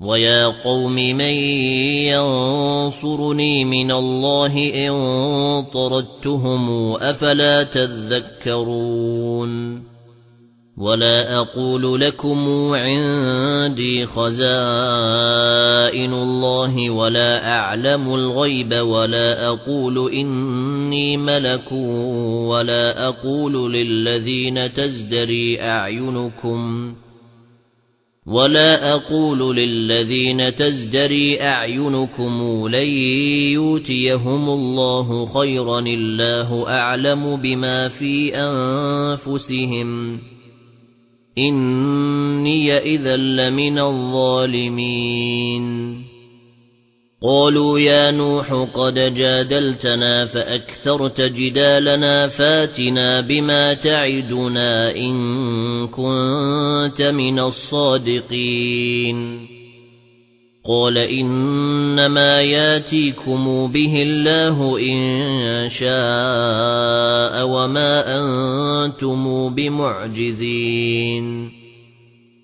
وَيَا قَوْمِ مَن يَنصُرُنِي مِنَ اللَّهِ إِن طَرَدتُّهُمْ أَفَلَا تَذَكَّرُونَ وَلَا أَقُولُ لَكُمْ عِندِي خَزَائِنُ اللَّهِ وَلَا أَعْلَمُ الْغَيْبَ وَلَا أَقُولُ إِنِّي مَلَكٌ وَلَا أَقُولُ لِلَّذِينَ تَزْدَرِي أَعْيُنُكُمْ ولا أقول للذين تزدري أعينكم لن يؤتيهم الله خيرا الله أعلم بما في أنفسهم إني إذا لمن الظالمين قالوا يا نوح قد جادلتنا فأكثرت جدالنا فاتنا بما تعدنا إن كنت من الصادقين. قال إنما ياتيكم به الله إن شاء وما أنتم بمعجزين.